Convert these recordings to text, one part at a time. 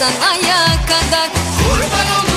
baştan ayağa kadar. Kurban olurum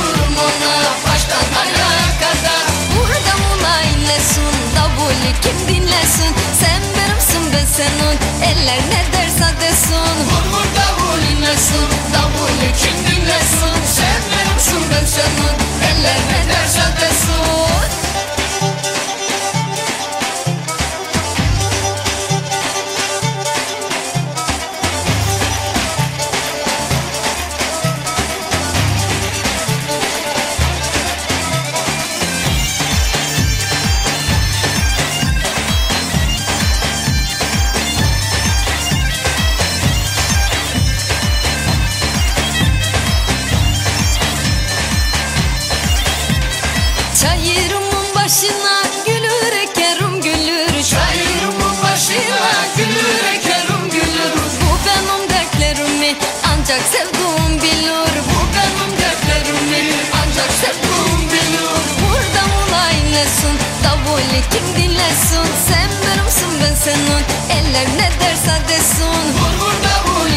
Çayırımın başına gülür ekerim gülür. Çayırımın başına gülür ekerim gülür. Bu benim dertlerimi ancak sevduğum bilir. Bu benim dertlerimi ancak sevduğum bilir. Burada mulay nesun davuli kim dinlesin? Sen benimsin ben senin. Eller ne derse desin. Vur vur davul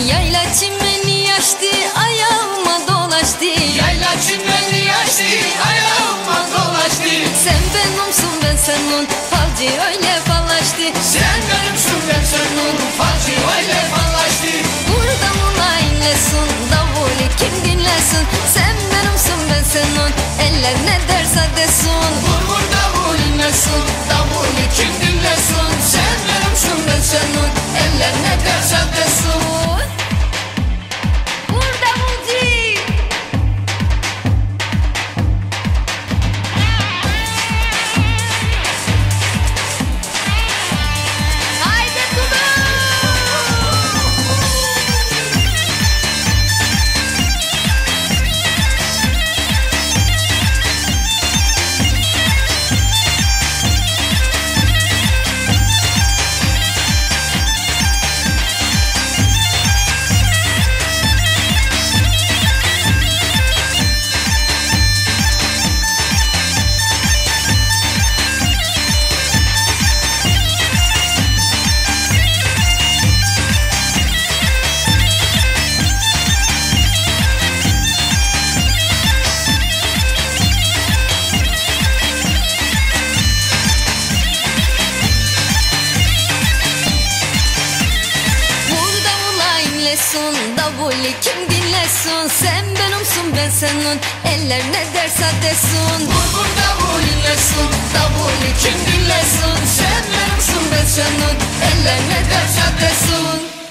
Yayla çimeni açtı ayağıma dolaştı. Yayla çimeni açtı ayağıma dolaştı. Sen benimsin ben senin falcı öyle falaştı. Sen benimsin ben senin falcı öyle fallaştı Burada mulay nesun davuli kim dinlesin dinlesin Sen benimsin ben senin. Eller ne derse desin. Vur vur davul inlesin Davulu kim dinlesin. Sen benimsin ben senin. Eller ne derse desin